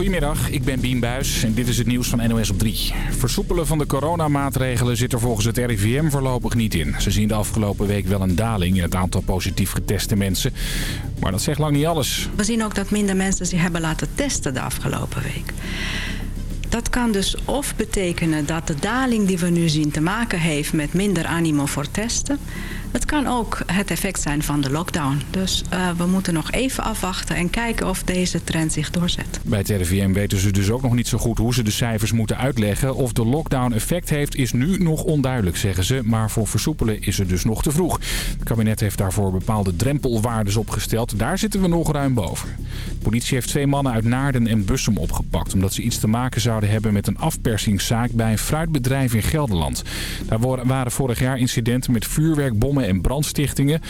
Goedemiddag, ik ben Bien Buis en dit is het nieuws van NOS op 3. Versoepelen van de coronamaatregelen zit er volgens het RIVM voorlopig niet in. Ze zien de afgelopen week wel een daling in het aantal positief geteste mensen. Maar dat zegt lang niet alles. We zien ook dat minder mensen zich hebben laten testen de afgelopen week. Dat kan dus of betekenen dat de daling die we nu zien te maken heeft met minder animo voor testen. Het kan ook het effect zijn van de lockdown. Dus uh, we moeten nog even afwachten en kijken of deze trend zich doorzet. Bij het RIVM weten ze dus ook nog niet zo goed hoe ze de cijfers moeten uitleggen. Of de lockdown effect heeft is nu nog onduidelijk, zeggen ze. Maar voor versoepelen is het dus nog te vroeg. Het kabinet heeft daarvoor bepaalde drempelwaardes opgesteld. Daar zitten we nog ruim boven. De politie heeft twee mannen uit Naarden en Bussum opgepakt... omdat ze iets te maken zouden hebben met een afpersingszaak bij een fruitbedrijf in Gelderland. Daar waren vorig jaar incidenten met vuurwerkbommen en brandstichtingen.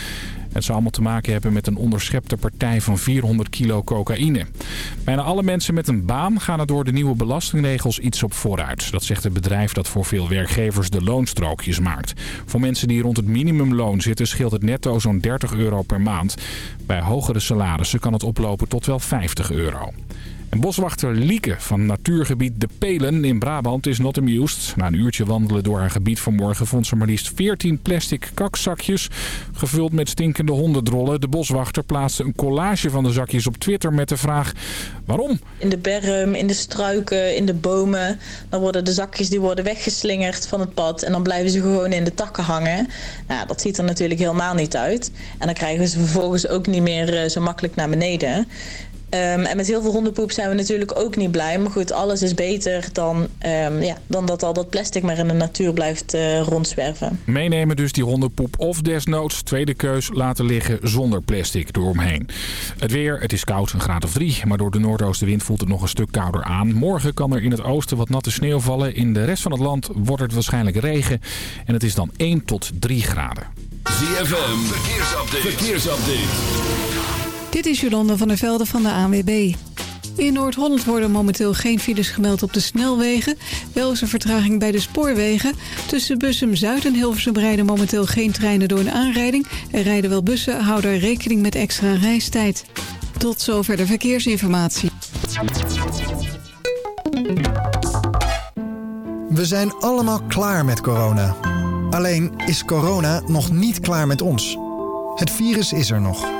Het zou allemaal te maken hebben met een onderschepte partij van 400 kilo cocaïne. Bijna alle mensen met een baan gaan er door de nieuwe belastingregels iets op vooruit. Dat zegt het bedrijf dat voor veel werkgevers de loonstrookjes maakt. Voor mensen die rond het minimumloon zitten scheelt het netto zo'n 30 euro per maand. Bij hogere salarissen kan het oplopen tot wel 50 euro. En boswachter Lieke van natuurgebied De Pelen in Brabant is not amused. Na een uurtje wandelen door haar gebied vanmorgen vond ze maar liefst 14 plastic kakzakjes gevuld met stinkende hondendrollen. De boswachter plaatste een collage van de zakjes op Twitter met de vraag waarom? In de berm, in de struiken, in de bomen. Dan worden de zakjes die worden weggeslingerd van het pad en dan blijven ze gewoon in de takken hangen. Nou, dat ziet er natuurlijk helemaal niet uit. En dan krijgen ze vervolgens ook niet meer eh, zo makkelijk naar beneden. Um, en met heel veel hondenpoep zijn we natuurlijk ook niet blij. Maar goed, alles is beter dan, um, ja, dan dat al dat plastic maar in de natuur blijft uh, rondzwerven. Meenemen dus die hondenpoep of desnoods tweede keus laten liggen zonder plastic eromheen. Het weer, het is koud, een graad of drie. Maar door de noordoostenwind voelt het nog een stuk kouder aan. Morgen kan er in het oosten wat natte sneeuw vallen. In de rest van het land wordt het waarschijnlijk regen. En het is dan 1 tot 3 graden. ZFM, verkeersupdate. verkeersupdate. Dit is Jolanda van der Velde van de ANWB. In Noord-Holland worden momenteel geen files gemeld op de snelwegen. Wel is er vertraging bij de spoorwegen. Tussen Bussum-Zuid en Hilversum rijden momenteel geen treinen door een aanrijding. Er rijden wel bussen, hou daar rekening met extra reistijd. Tot zover de verkeersinformatie. We zijn allemaal klaar met corona. Alleen is corona nog niet klaar met ons. Het virus is er nog.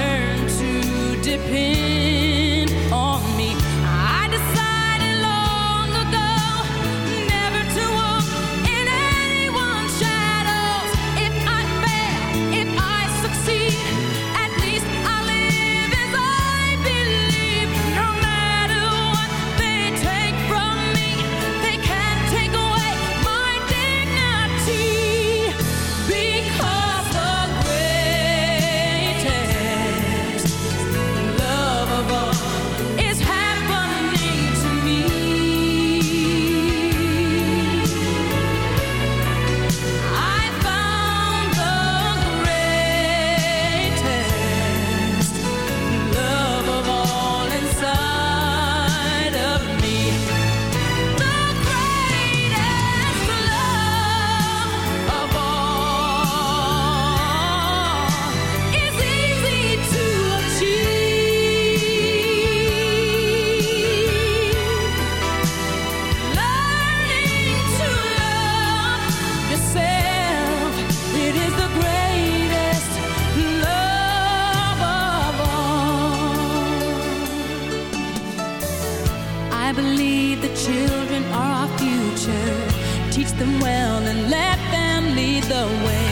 them well and let them lead the way.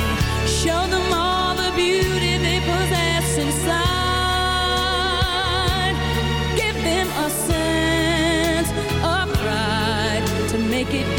Show them all the beauty they possess inside. Give them a sense of pride to make it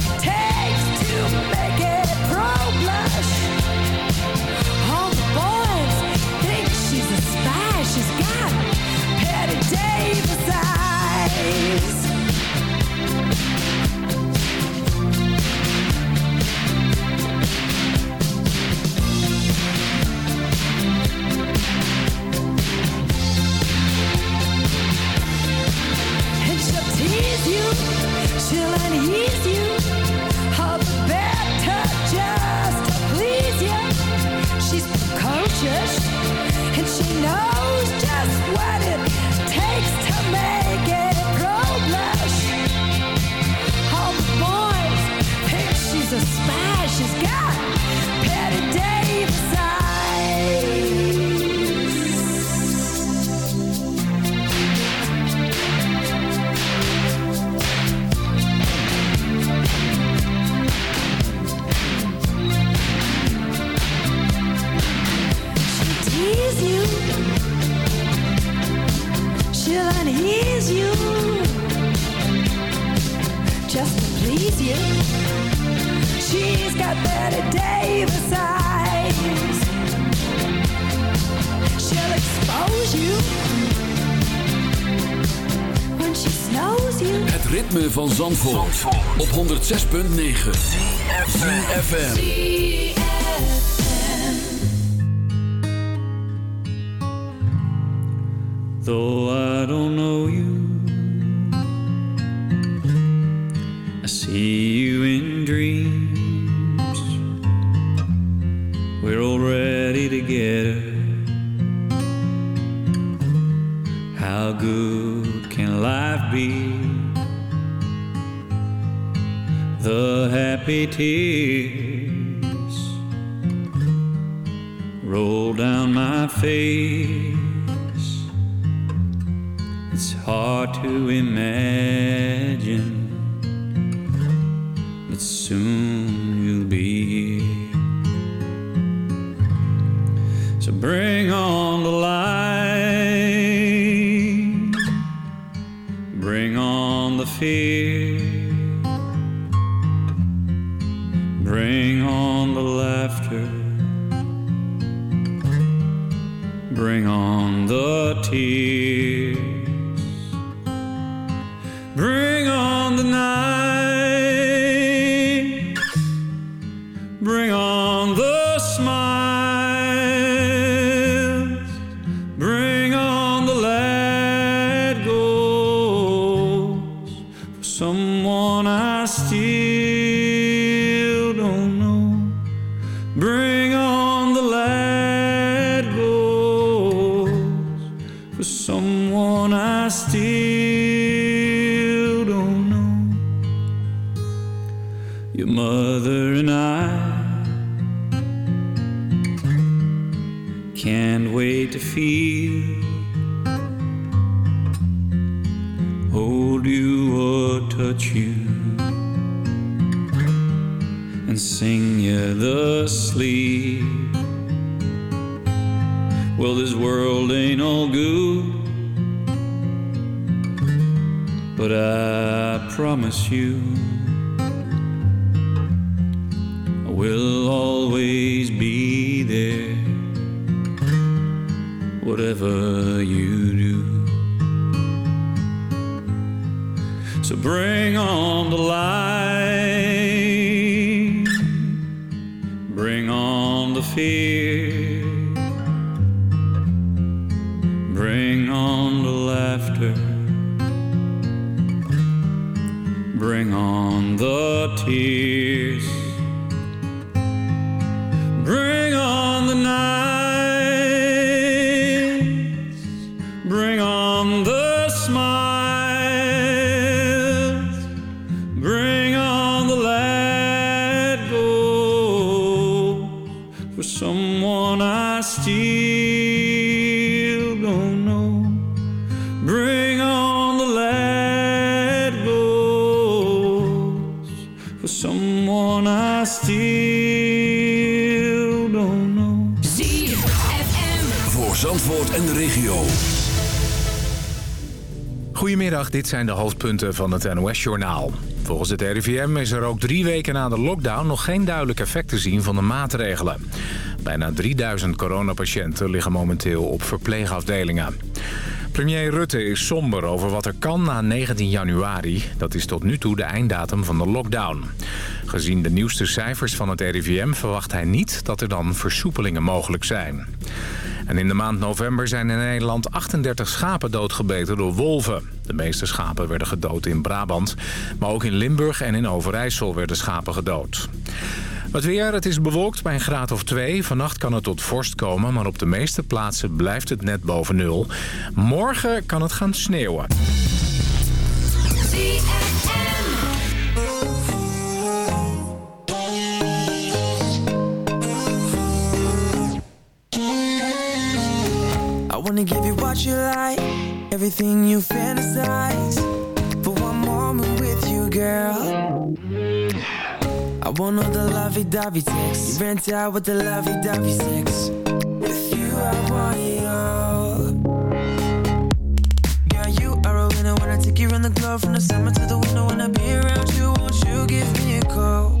She's precocious, and she knows just what She'll unease you. Just to please you. She's got Betty Davis eyes. She'll expose you. When she snows you. Het ritme van Zandvoort, op 106.9 FM. Though I don't know you, I see you in dreams. We're already together. How good can life be? The happy tears roll down my face. Hard to imagine that soon you'll be here. So bring on Goedemiddag, dit zijn de hoofdpunten van het NOS-journaal. Volgens het RIVM is er ook drie weken na de lockdown nog geen duidelijk effect te zien van de maatregelen. Bijna 3000 coronapatiënten liggen momenteel op verpleegafdelingen. Premier Rutte is somber over wat er kan na 19 januari. Dat is tot nu toe de einddatum van de lockdown. Gezien de nieuwste cijfers van het RIVM verwacht hij niet dat er dan versoepelingen mogelijk zijn. En in de maand november zijn in Nederland 38 schapen doodgebeten door wolven. De meeste schapen werden gedood in Brabant. Maar ook in Limburg en in Overijssel werden schapen gedood. Het weer, het is bewolkt bij een graad of 2. Vannacht kan het tot vorst komen, maar op de meeste plaatsen blijft het net boven nul. Morgen kan het gaan sneeuwen. Wanna give you what you like, everything you fantasize. For one moment with you, girl. I want all the lovey-dovey sex. You rent out with the lovey-dovey sex. With you, I want it all. Girl, you are a winner when I take you around the globe from the summer to the winter. When I be around you, won't you give me a call?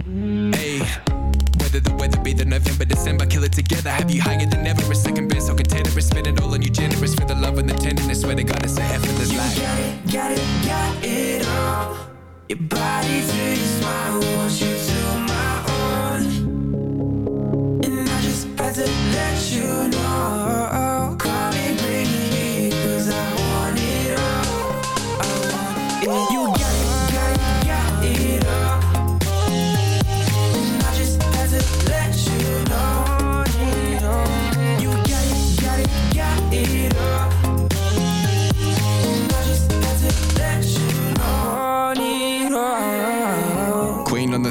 Whether the weather be the November, December, kill it together. Have you higher than ever? A second best, so container, spend it all on you, generous for the love and the tenderness. Swear to God, it's a effortless life. Got it, got it, got it all. Your body to your smile, want you to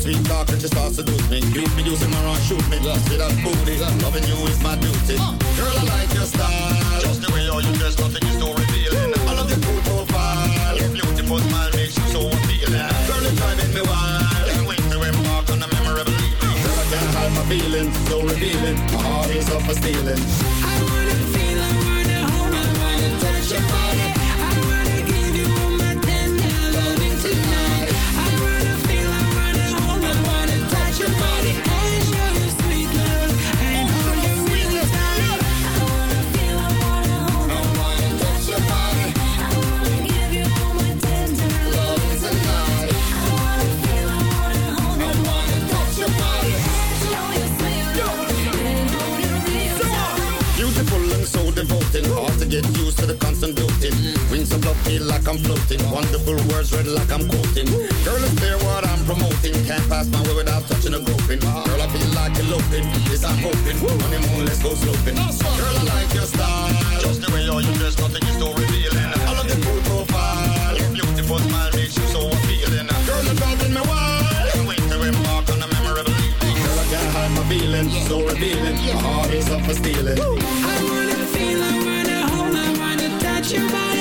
sweet talk and she starts to seduce me. Beat me using my run shoot me. See that booty. Loving you is my duty. Girl I like your style. Just the way how you dress, nothing is so revealing. I love your cool profile. Your beautiful smile makes you so appealing. Girl it's driving me wild. Can't wait to embark on a memorable evening. Girl I can't hide my feelings, so revealing. My heart is up for stealing. Constant doting. Wings of love feel like I'm floating. Wonderful words read like I'm quoting. Girl, it's clear what I'm promoting. Can't pass my way without touching a groping. Girl, I feel like eloping. Yes, I'm hoping. Honeymoon, let's go sloping. Girl, I like your style. Just the way all you dress, nothing is so revealing. I love your cool profile. Your beautiful smile makes you so appealing. Girl, you're driving me wild. Can't wait to embark on a memorable evening. Girl, I can't hide my feelings. So revealing. My heart is up for stealing your body.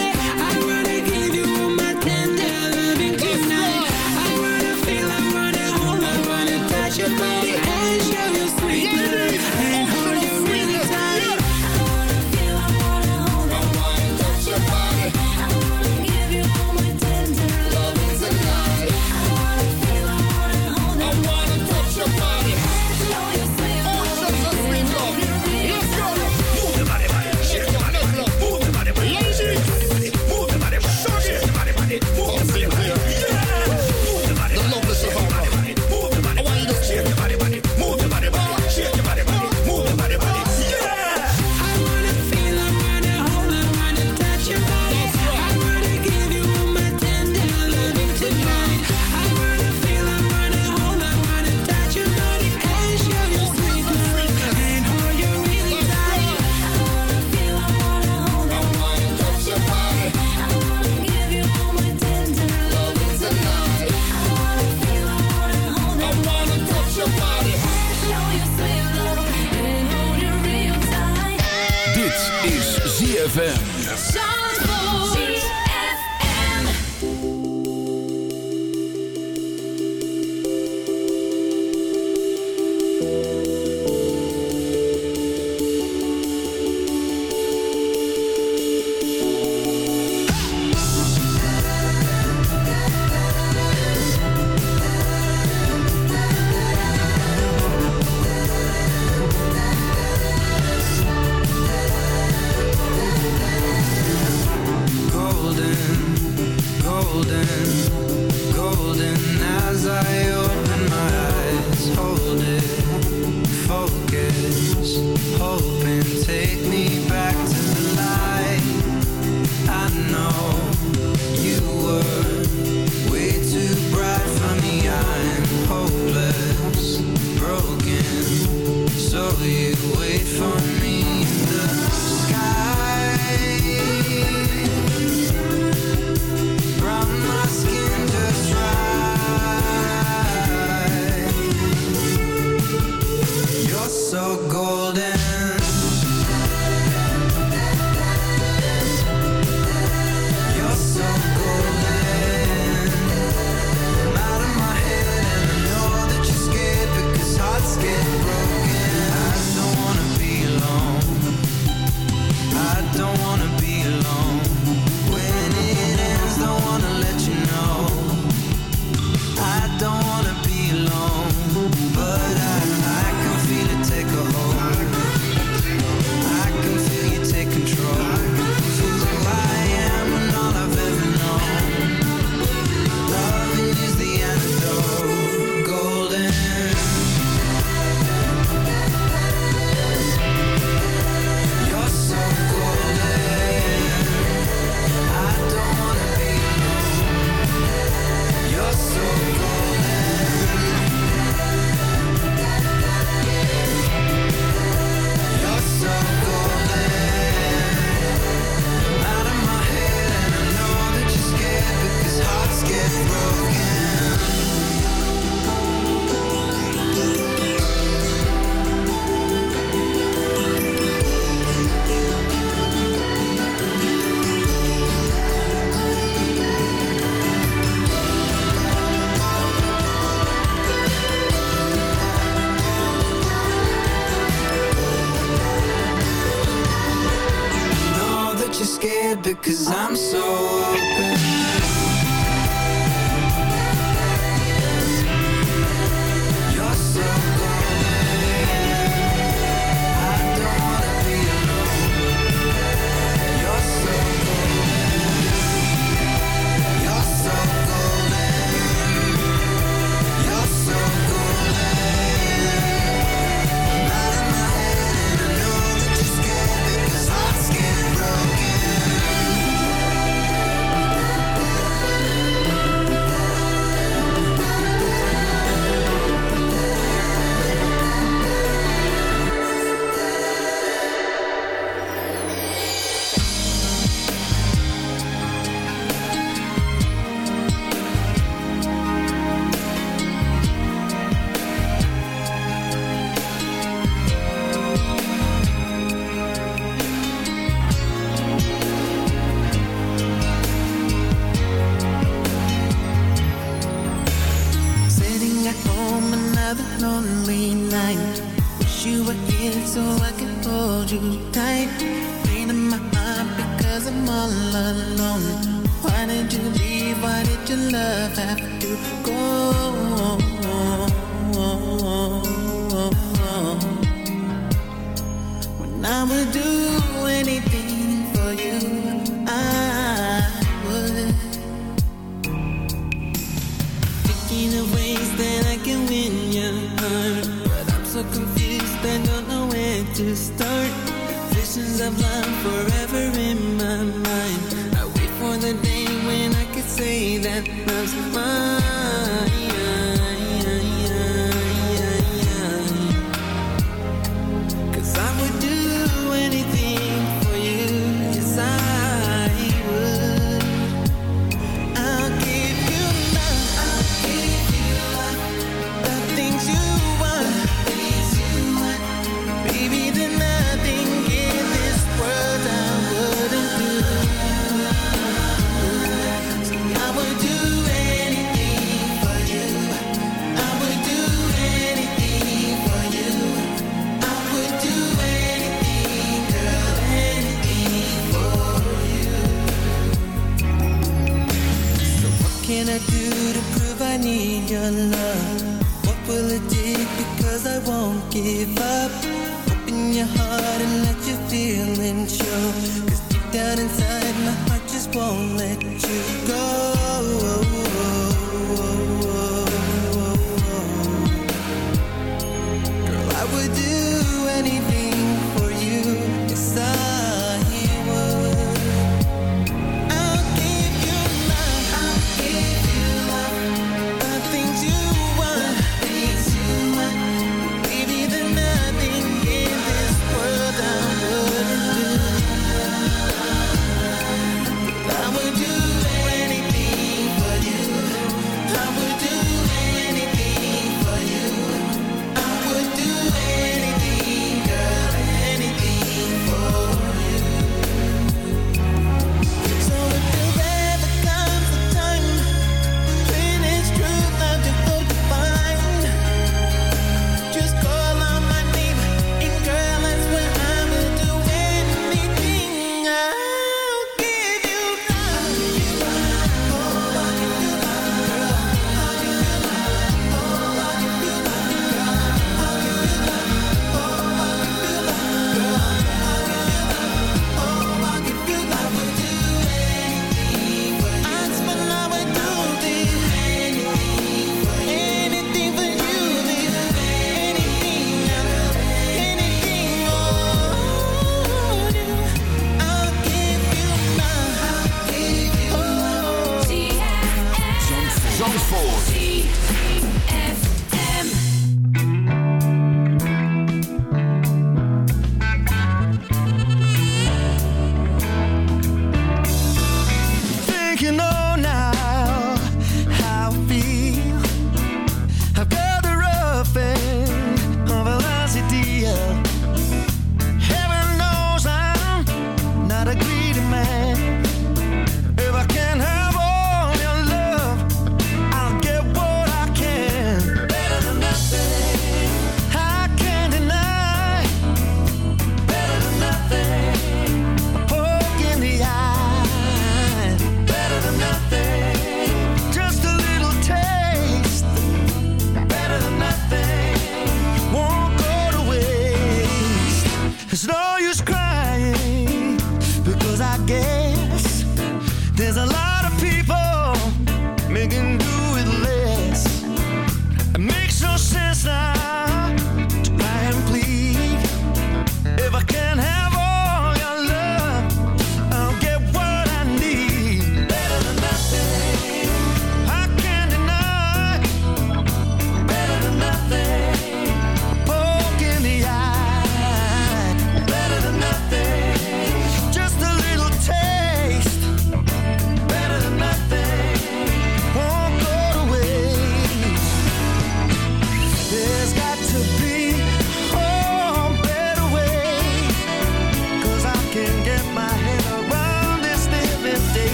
Because I'm so open.